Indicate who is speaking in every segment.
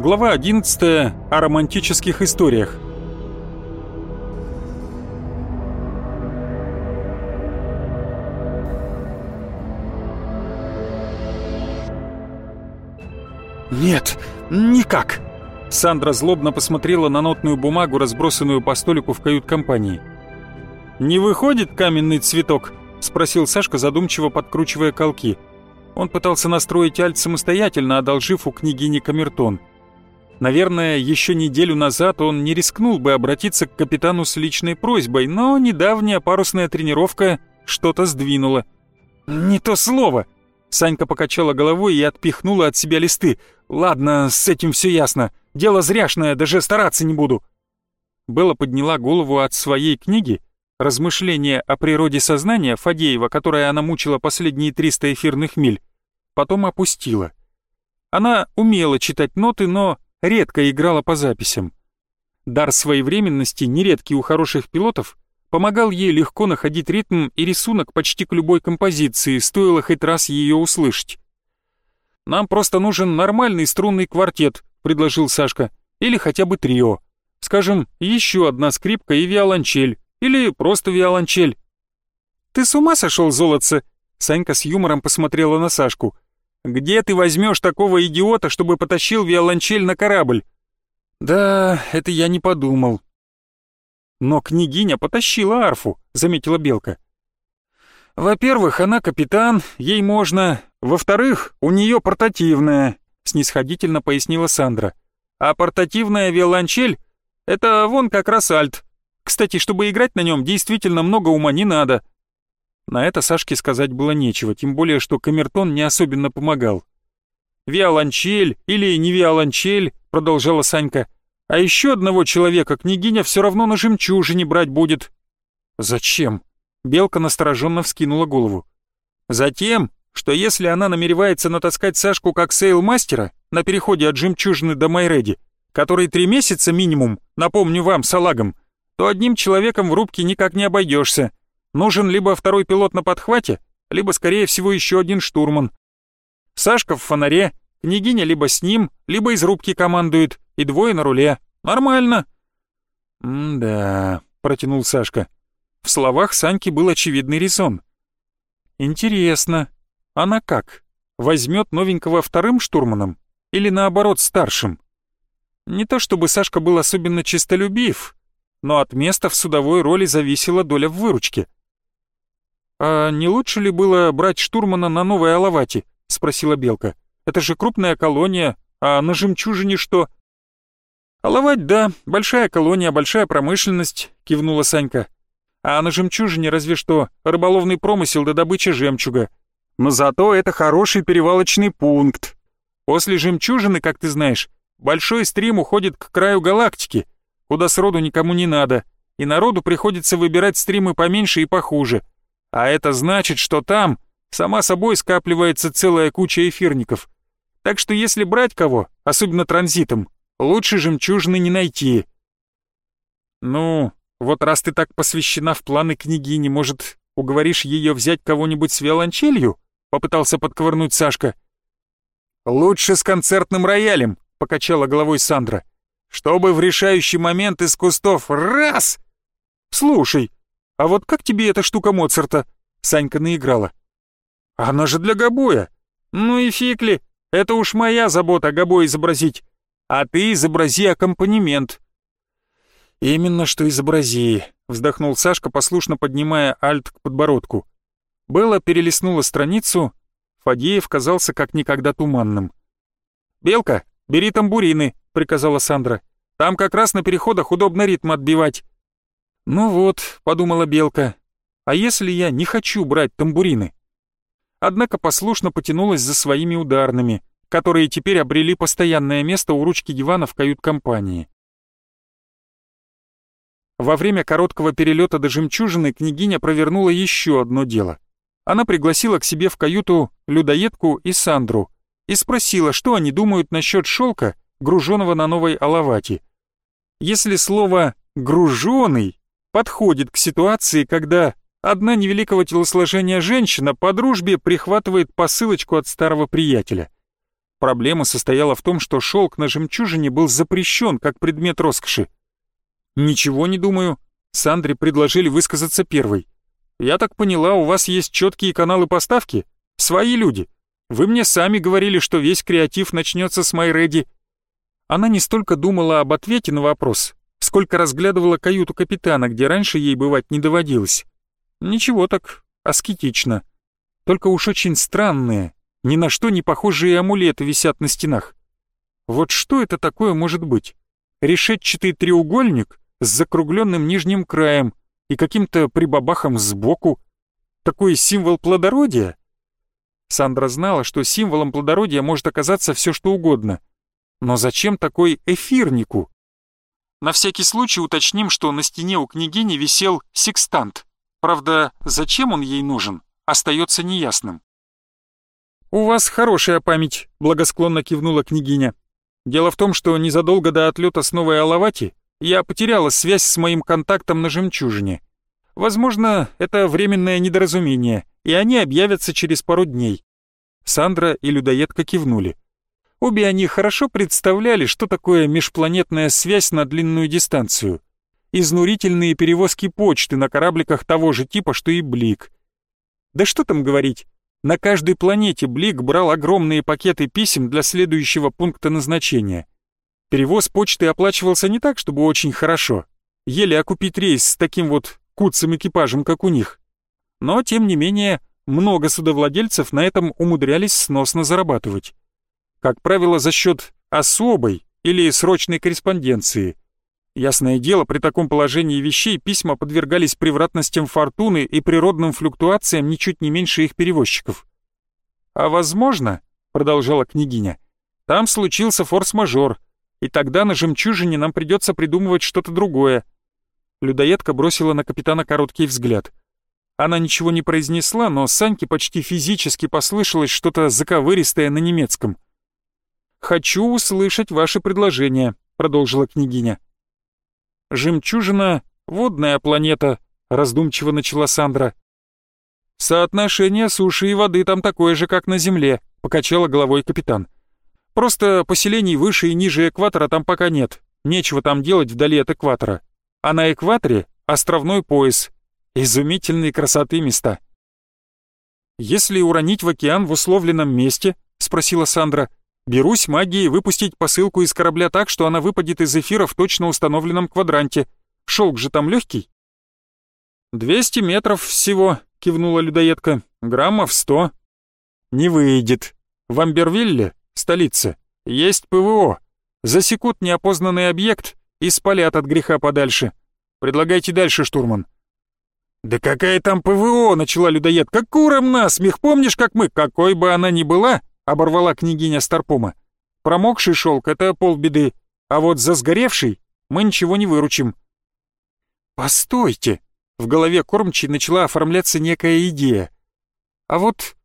Speaker 1: Глава 11 о романтических историях. «Нет, никак!» Сандра злобно посмотрела на нотную бумагу, разбросанную по столику в кают-компании. «Не выходит каменный цветок?» — спросил Сашка, задумчиво подкручивая колки. Он пытался настроить альт самостоятельно, одолжив у княгини камертон. Наверное, еще неделю назад он не рискнул бы обратиться к капитану с личной просьбой, но недавняя парусная тренировка что-то сдвинула. «Не то слово!» Санька покачала головой и отпихнула от себя листы. «Ладно, с этим все ясно. Дело зряшное, даже стараться не буду». Белла подняла голову от своей книги «Размышления о природе сознания» Фадеева, которое она мучила последние 300 эфирных миль, потом опустила. Она умела читать ноты, но редко играла по записям. Дар своевременности, нередкий у хороших пилотов, помогал ей легко находить ритм и рисунок почти к любой композиции, стоило хоть раз ее услышать. «Нам просто нужен нормальный струнный квартет», — предложил Сашка, «или хотя бы трио. Скажем, еще одна скрипка и виолончель, или просто виолончель». «Ты с ума сошел, золотце?» Санька с юмором посмотрела на Сашку. «Где ты возьмешь такого идиота, чтобы потащил виолончель на корабль?» «Да, это я не подумал», «Но княгиня потащила арфу», — заметила Белка. «Во-первых, она капитан, ей можно. Во-вторых, у нее портативная», — снисходительно пояснила Сандра. «А портативная виолончель — это вон как раз альт. Кстати, чтобы играть на нем, действительно много ума не надо». На это Сашке сказать было нечего, тем более, что камертон не особенно помогал. «Виолончель или не виолончель», — продолжала Санька, — а еще одного человека княгиня все равно на жемчужине брать будет». «Зачем?» Белка настороженно вскинула голову. «Затем, что если она намеревается натаскать Сашку как сейлмастера на переходе от жемчужины до Майреди, который три месяца минимум, напомню вам, салагом, то одним человеком в рубке никак не обойдешься. Нужен либо второй пилот на подхвате, либо, скорее всего, еще один штурман. Сашка в фонаре, княгиня либо с ним, либо из рубки командует, и двое на руле. Нормально». «М-да», — протянул Сашка. В словах Саньки был очевидный резон. «Интересно, она как? Возьмет новенького вторым штурманом или наоборот старшим?» Не то чтобы Сашка был особенно честолюбив, но от места в судовой роли зависела доля в выручке. «А не лучше ли было брать штурмана на новой Алавате?» — спросила Белка. «Это же крупная колония, а на жемчужине что?» «Алавать, да, большая колония, большая промышленность», — кивнула Санька. «А на жемчужине разве что рыболовный промысел до добычи жемчуга. Но зато это хороший перевалочный пункт. После жемчужины, как ты знаешь, большой стрим уходит к краю галактики, куда сроду никому не надо, и народу приходится выбирать стримы поменьше и похуже. А это значит, что там сама собой скапливается целая куча эфирников. Так что если брать кого, особенно транзитом, Лучше жемчужины не найти. Ну, вот раз ты так посвящена в планы княгини, может, уговоришь ее взять кого-нибудь с виолончелью? Попытался подковырнуть Сашка. Лучше с концертным роялем, покачала головой Сандра. Чтобы в решающий момент из кустов раз! Слушай, а вот как тебе эта штука Моцарта? Санька наиграла. Она же для гобоя. Ну и фиг это уж моя забота гобой изобразить а ты изобрази аккомпанемент». «Именно что изобрази», — вздохнул Сашка, послушно поднимая альт к подбородку. Белла перелистнула страницу, Фадеев казался как никогда туманным. «Белка, бери тамбурины», — приказала Сандра. «Там как раз на переходах удобно ритм отбивать». «Ну вот», — подумала Белка, — «а если я не хочу брать тамбурины?» Однако послушно потянулась за своими ударными — которые теперь обрели постоянное место у ручки дивана в кают-компании. Во время короткого перелета до жемчужины княгиня провернула еще одно дело. Она пригласила к себе в каюту людоедку и Сандру и спросила, что они думают насчет шелка, груженного на новой Алавате. Если слово «груженый» подходит к ситуации, когда одна невеликого телосложения женщина по дружбе прихватывает посылочку от старого приятеля – Проблема состояла в том, что шелк на жемчужине был запрещен как предмет роскоши. «Ничего не думаю», — Сандре предложили высказаться первой. «Я так поняла, у вас есть четкие каналы поставки? Свои люди. Вы мне сами говорили, что весь креатив начнется с MyReady». Она не столько думала об ответе на вопрос, сколько разглядывала каюту капитана, где раньше ей бывать не доводилось. Ничего так, аскетично. Только уж очень странные, ни на что не похожие амулеты висят на стенах. Вот что это такое может быть? Решетчатый треугольник с закругленным нижним краем и каким-то прибабахом сбоку. Такой символ плодородия? Сандра знала, что символом плодородия может оказаться все что угодно. Но зачем такой эфирнику? На всякий случай уточним, что на стене у княгини висел секстант. Правда, зачем он ей нужен, остается неясным. «У вас хорошая память», — благосклонно кивнула княгиня. «Дело в том, что незадолго до отлета с Новой Алавати я потеряла связь с моим контактом на жемчужине. Возможно, это временное недоразумение, и они объявятся через пару дней». Сандра и людоедка кивнули. Обе они хорошо представляли, что такое межпланетная связь на длинную дистанцию. Изнурительные перевозки почты на корабликах того же типа, что и Блик. Да что там говорить, на каждой планете Блик брал огромные пакеты писем для следующего пункта назначения. Перевоз почты оплачивался не так, чтобы очень хорошо. Еле окупить рейс с таким вот куцым экипажем, как у них. Но, тем не менее, много судовладельцев на этом умудрялись сносно зарабатывать как правило, за счет особой или срочной корреспонденции. Ясное дело, при таком положении вещей письма подвергались превратностям фортуны и природным флуктуациям ничуть не меньше их перевозчиков. «А возможно, — продолжала княгиня, — там случился форс-мажор, и тогда на жемчужине нам придется придумывать что-то другое». Людоедка бросила на капитана короткий взгляд. Она ничего не произнесла, но Саньке почти физически послышалось что-то заковыристое на немецком — «Хочу услышать ваше предложение», — продолжила княгиня. «Жемчужина — водная планета», — раздумчиво начала Сандра. «Соотношение суши и воды там такое же, как на Земле», — покачала головой капитан. «Просто поселений выше и ниже экватора там пока нет. Нечего там делать вдали от экватора. А на экваторе — островной пояс. Изумительной красоты места». «Если уронить в океан в условленном месте?» — спросила Сандра. Берусь магией выпустить посылку из корабля так, что она выпадет из эфира в точно установленном квадранте. Шелк же там легкий. «Двести метров всего», — кивнула людоедка. «Граммов сто». «Не выйдет. В Амбервилле, столице, есть ПВО. Засекут неопознанный объект и спалят от греха подальше. Предлагайте дальше, штурман». «Да какая там ПВО?» — начала людоедка. «Куром насмех! Помнишь, как мы? Какой бы она ни была, оборвала княгиня Старпома. «Промокший шелк — это полбеды, а вот за сгоревший мы ничего не выручим». «Постойте!» — в голове кормчей начала оформляться некая идея. «А вот,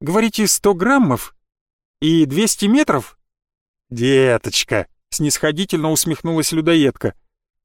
Speaker 1: говорите, сто граммов и двести метров?» «Деточка!» — снисходительно усмехнулась людоедка.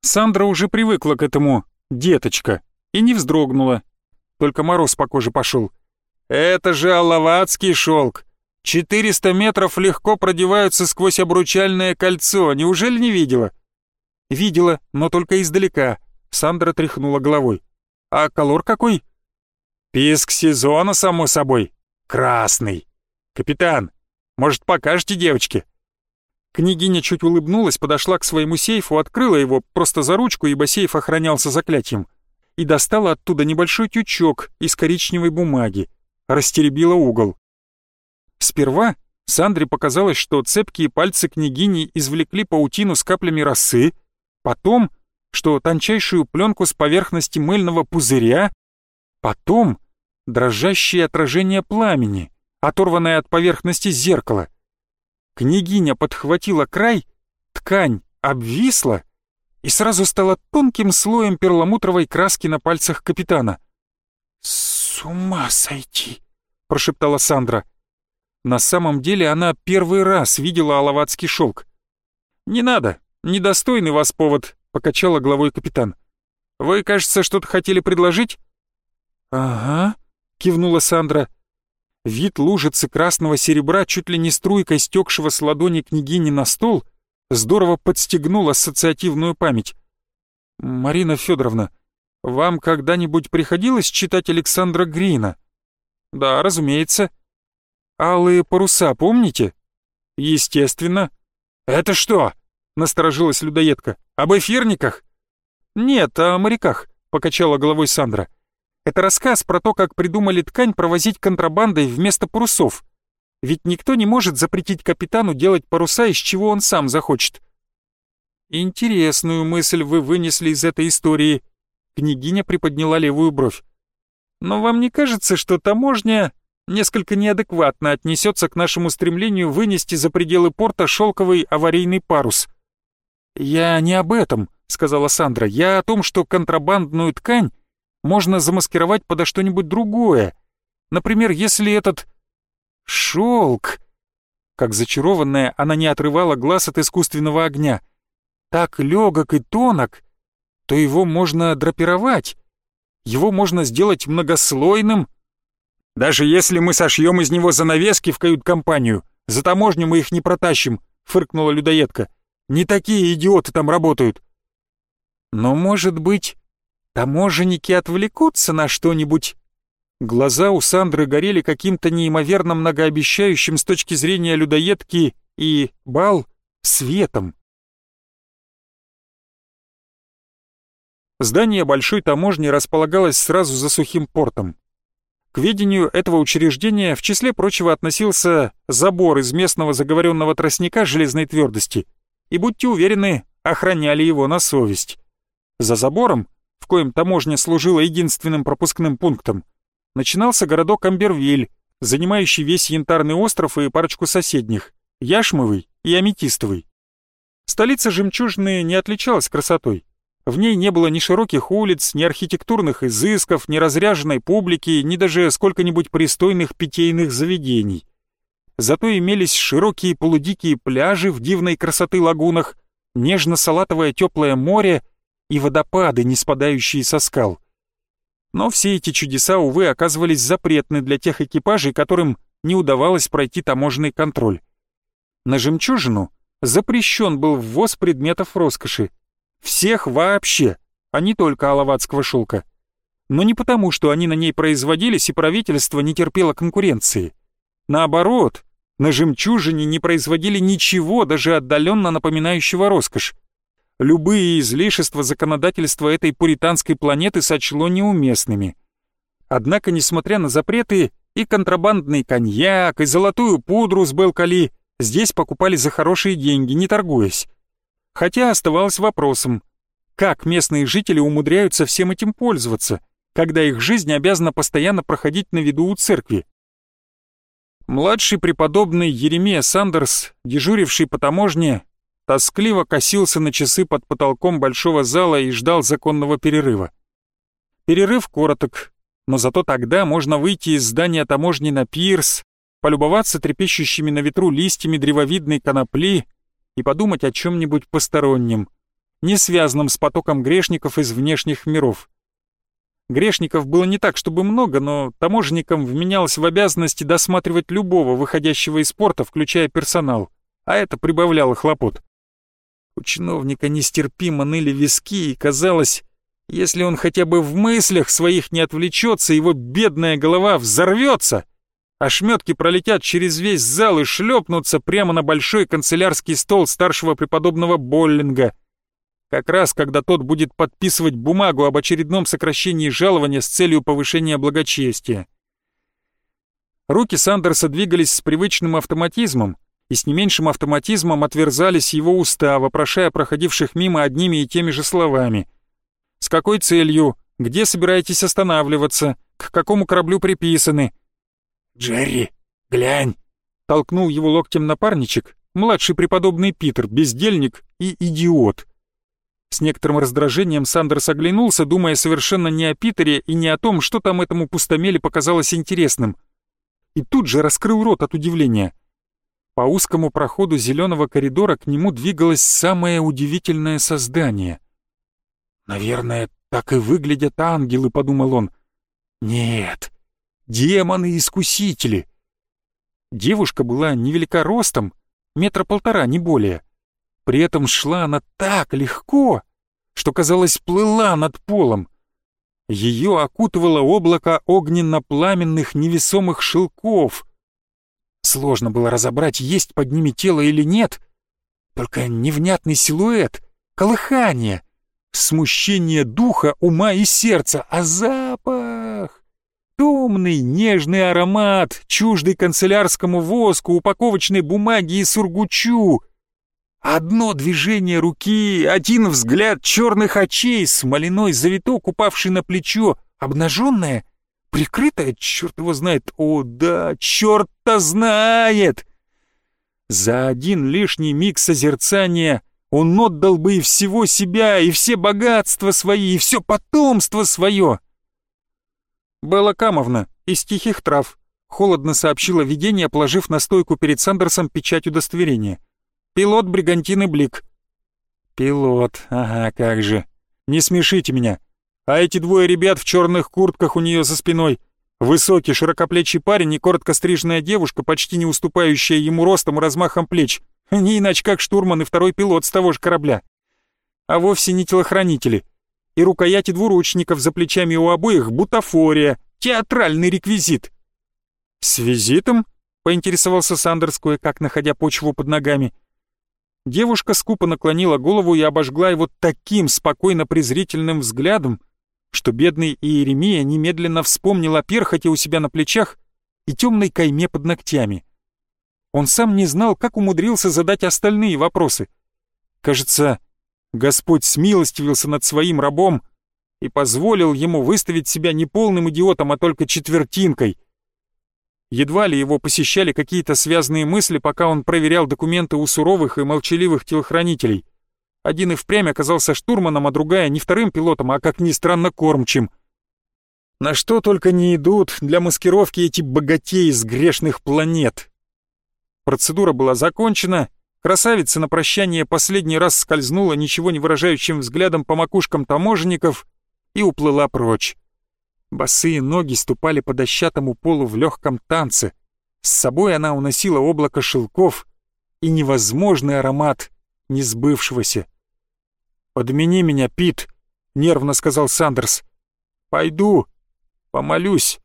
Speaker 1: Сандра уже привыкла к этому «деточка» и не вздрогнула. Только мороз по коже пошел. «Это же алаватский шелк! Четыреста метров легко продеваются сквозь обручальное кольцо, неужели не видела? Видела, но только издалека. Сандра тряхнула головой. А колор какой? Писк сезона, само собой. Красный. Капитан, может, покажете девочке? Княгиня чуть улыбнулась, подошла к своему сейфу, открыла его просто за ручку, ибо сейф охранялся заклятием, и достала оттуда небольшой тючок из коричневой бумаги, растеребила угол. Сперва Сандре показалось, что цепкие пальцы княгини извлекли паутину с каплями росы, потом, что тончайшую пленку с поверхности мыльного пузыря, потом дрожащее отражение пламени, оторванное от поверхности зеркала. Княгиня подхватила край, ткань обвисла и сразу стала тонким слоем перламутровой краски на пальцах капитана. «С ума сойти!» — прошептала Сандра. На самом деле она первый раз видела алаватский шелк. «Не надо, недостойный вас повод», — покачала головой капитан. «Вы, кажется, что-то хотели предложить?» «Ага», — кивнула Сандра. Вид лужицы красного серебра, чуть ли не струйкой стекшего с ладони княгини на стол, здорово подстегнул ассоциативную память. «Марина Федоровна, вам когда-нибудь приходилось читать Александра Грина?» «Да, разумеется». «Алые паруса, помните?» «Естественно». «Это что?» — насторожилась людоедка. «Об эфирниках?» «Нет, о моряках», — покачала головой Сандра. «Это рассказ про то, как придумали ткань провозить контрабандой вместо парусов. Ведь никто не может запретить капитану делать паруса, из чего он сам захочет». «Интересную мысль вы вынесли из этой истории», — княгиня приподняла левую бровь. «Но вам не кажется, что таможня несколько неадекватно отнесется к нашему стремлению вынести за пределы порта шелковый аварийный парус?» «Я не об этом», сказала Сандра. «Я о том, что контрабандную ткань можно замаскировать подо что-нибудь другое. Например, если этот шелк...» Как зачарованная, она не отрывала глаз от искусственного огня. «Так легок и тонок, то его можно драпировать. Его можно сделать многослойным. Даже если мы сошьем из него занавески в кают-компанию, за таможню мы их не протащим», — фыркнула людоедка. «Не такие идиоты там работают». Но, может быть, таможенники отвлекутся на что-нибудь? Глаза у Сандры горели каким-то неимоверно многообещающим с точки зрения людоедки и бал светом. Здание большой таможни располагалось сразу за сухим портом. К ведению этого учреждения в числе прочего относился забор из местного заговоренного тростника железной твердости, и, будьте уверены, охраняли его на совесть. За забором, в коем таможня служила единственным пропускным пунктом, начинался городок Амбервиль, занимающий весь Янтарный остров и парочку соседних, Яшмовый и Аметистовый. Столица Жемчужины не отличалась красотой. В ней не было ни широких улиц, ни архитектурных изысков, ни разряженной публики, ни даже сколько-нибудь пристойных питейных заведений. Зато имелись широкие полудикие пляжи в дивной красоты лагунах, нежно-салатовое теплое море и водопады, не спадающие со скал. Но все эти чудеса, увы, оказывались запретны для тех экипажей, которым не удавалось пройти таможенный контроль. На «Жемчужину» запрещен был ввоз предметов роскоши. Всех вообще, а не только алаватского шелка. Но не потому, что они на ней производились и правительство не терпело конкуренции. Наоборот, на «Жемчужине» не производили ничего, даже отдаленно напоминающего роскошь любые излишества законодательства этой пуританской планеты сочло неуместными. Однако, несмотря на запреты, и контрабандный коньяк, и золотую пудру с Белкали здесь покупали за хорошие деньги, не торгуясь. Хотя оставалось вопросом, как местные жители умудряются всем этим пользоваться, когда их жизнь обязана постоянно проходить на виду у церкви. Младший преподобный Еремия Сандерс, дежуривший по таможне, тоскливо косился на часы под потолком большого зала и ждал законного перерыва. Перерыв короток, но зато тогда можно выйти из здания таможни на пирс, полюбоваться трепещущими на ветру листьями древовидной конопли и подумать о чем-нибудь постороннем, не связанном с потоком грешников из внешних миров. Грешников было не так, чтобы много, но таможенникам вменялось в обязанности досматривать любого выходящего из порта, включая персонал, а это прибавляло хлопот. У чиновника нестерпимо ныли виски, и казалось, если он хотя бы в мыслях своих не отвлечется, его бедная голова взорвется. Ошметки пролетят через весь зал и шлепнутся прямо на большой канцелярский стол старшего преподобного Боллинга. Как раз когда тот будет подписывать бумагу об очередном сокращении жалования с целью повышения благочестия. Руки Сандерса двигались с привычным автоматизмом, и с не меньшим автоматизмом отверзались его уста, вопрошая проходивших мимо одними и теми же словами. «С какой целью? Где собираетесь останавливаться? К какому кораблю приписаны?» «Джерри, глянь!» — толкнул его локтем напарничек, младший преподобный Питер, бездельник и идиот. С некоторым раздражением Сандерс оглянулся, думая совершенно не о Питере и не о том, что там этому пустомеле показалось интересным. И тут же раскрыл рот от удивления — по узкому проходу зеленого коридора к нему двигалось самое удивительное создание. «Наверное, так и выглядят ангелы», — подумал он. «Нет, демоны-искусители, Девушка была невелика ростом, метра полтора, не более. При этом шла она так легко, что, казалось, плыла над полом. Ее окутывало облако огненно-пламенных невесомых шелков. Сложно было разобрать, есть под ними тело или нет, только невнятный силуэт, колыхание, смущение духа, ума и сердца, а запах... Томный, нежный аромат, чуждый канцелярскому воску, упаковочной бумаги и сургучу. Одно движение руки, один взгляд черных очей, смоляной завиток, упавший на плечо, обнаженное, прикрытое, черт его знает, о да, черт-то знает. За один лишний миг созерцания он отдал бы и всего себя, и все богатства свои, и все потомство свое. «Белла Камовна, из тихих трав», — холодно сообщила видение, положив на стойку перед Сандерсом печать удостоверения. «Пилот Бригантины Блик». «Пилот, ага, как же. Не смешите меня. А эти двое ребят в черных куртках у нее за спиной. Высокий, широкоплечий парень и коротко стриженная девушка, почти не уступающая ему ростом и размахом плеч. Не иначе как штурман и второй пилот с того же корабля. А вовсе не телохранители и рукояти двуручников за плечами у обоих бутафория, театральный реквизит. «С визитом?» — поинтересовался Сандерс, кое-как находя почву под ногами. Девушка скупо наклонила голову и обожгла его таким спокойно-презрительным взглядом, что бедный Иеремия немедленно вспомнил о перхоте у себя на плечах и темной кайме под ногтями. Он сам не знал, как умудрился задать остальные вопросы. Кажется, Господь смилостивился над своим рабом и позволил ему выставить себя не полным идиотом, а только четвертинкой. Едва ли его посещали какие-то связанные мысли, пока он проверял документы у суровых и молчаливых телохранителей. Один и впрямь оказался штурманом, а другая не вторым пилотом, а, как ни странно, кормчим. На что только не идут для маскировки эти богатеи с грешных планет. Процедура была закончена, Красавица на прощание последний раз скользнула ничего не выражающим взглядом по макушкам таможенников и уплыла прочь. Босые ноги ступали по дощатому полу в легком танце. С собой она уносила облако шелков и невозможный аромат несбывшегося. «Подмени меня, Пит», — нервно сказал Сандерс. «Пойду, помолюсь».